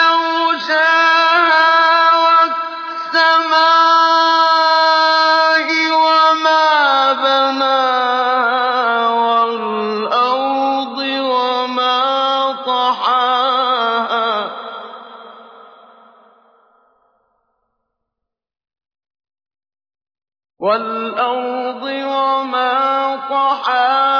يَغْشَاهَا وَالسَّمَاءِ وَمَا وَالْأَرْضِ وَمَا طَحَاهَا.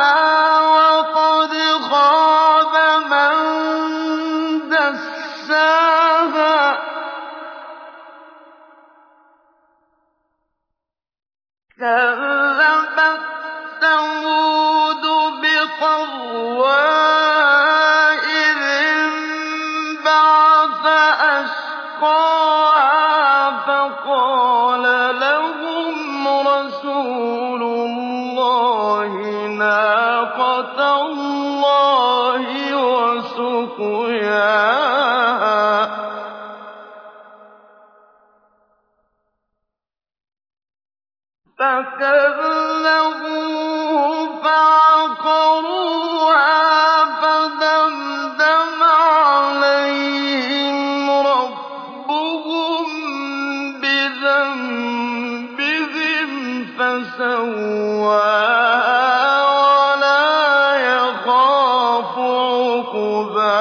دَسَّاهَا كَذَّبَتْ ثَمُودُ بِطَغْوَاهَا إِذِ انبَعَثَ فَقَالَ لَهُمْ رَسُولُ اللَّهِ نَاقَةَ اللَّهِ وَسُقْيَاهَا فَكَذَّبُوهُ فَعَقَرُوهَا فَدَمْدَمَ عَلَيْهِمْ رَبُّهُم بِذَنبِهِمْ وَلَا يَخَافُ عُقْبَاهَا.